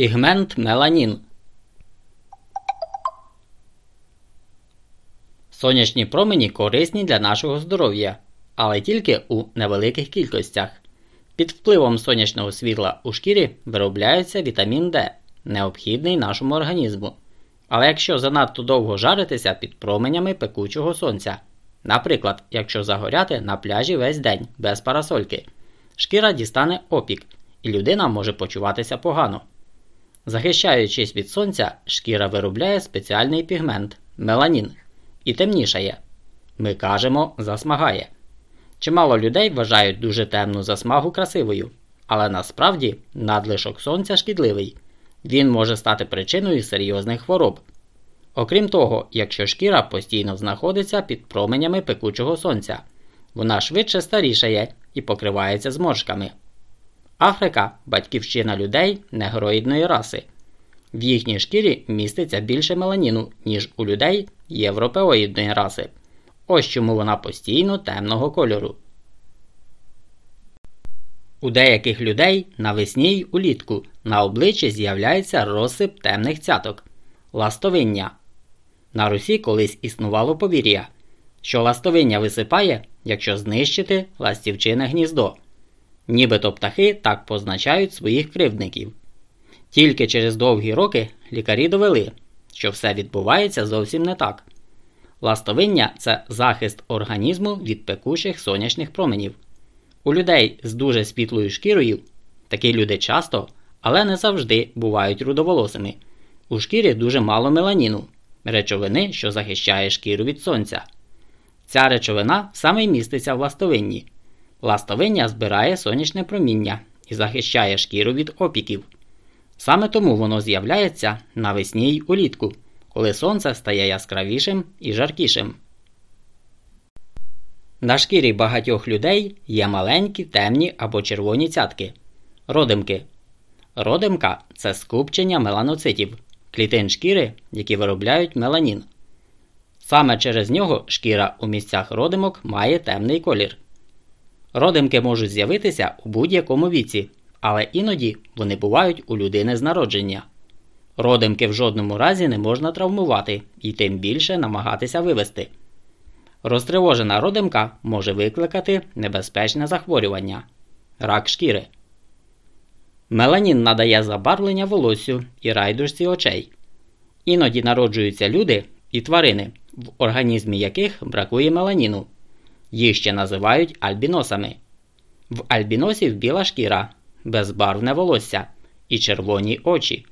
Пігмент меланін. Сонячні промені корисні для нашого здоров'я, але тільки у невеликих кількостях. Під впливом сонячного світла у шкірі виробляється вітамін D, необхідний нашому організму. Але якщо занадто довго жаритися під променями пекучого сонця, наприклад, якщо загоряти на пляжі весь день без парасольки, шкіра дістане опік, і людина може почуватися погано. Захищаючись від сонця, шкіра виробляє спеціальний пігмент меланін і темнішає. Ми кажемо засмагає. Чимало людей вважають дуже темну засмагу красивою, але насправді надлишок сонця шкідливий. Він може стати причиною серйозних хвороб. Окрім того, якщо шкіра постійно знаходиться під променями пекучого сонця, вона швидше старішає і покривається зморшками. Африка батьківщина людей негроїдної раси. В їхній шкірі міститься більше меланіну, ніж у людей європеоїдної раси. Ось чому вона постійно темного кольору. У деяких людей навесні й улітку на обличчі з'являється розсип темних цяток ластовиння. На Русі колись існувало повір'я, що ластовиння висипає, якщо знищити ластівчине гніздо. Нібито птахи так позначають своїх кривдників. Тільки через довгі роки лікарі довели, що все відбувається зовсім не так. Ластовиння це захист організму від пекучих сонячних променів. У людей з дуже світлою шкірою такі люди часто, але не завжди бувають рудоволосими. У шкірі дуже мало меланіну, речовини, що захищає шкіру від сонця. Ця речовина саме міститься в ластовинні. Ластовиння збирає сонячне проміння і захищає шкіру від опіків. Саме тому воно з'являється навесні й улітку, коли сонце стає яскравішим і жаркішим. На шкірі багатьох людей є маленькі темні або червоні цятки. Родимки. Родимка це скупчення меланоцитів, клітин шкіри, які виробляють меланін. Саме через нього шкіра у місцях родимок має темний колір. Родимки можуть з'явитися у будь-якому віці, але іноді вони бувають у людини з народження. Родимки в жодному разі не можна травмувати і тим більше намагатися вивести. Розтривожена родимка може викликати небезпечне захворювання рак шкіри. Меланін надає забарвлення волоссю і райдушці очей. Іноді народжуються люди і тварини, в організмі яких бракує меланіну. Їх ще називають альбіносами. В альбіносів біла шкіра, безбарвне волосся і червоні очі.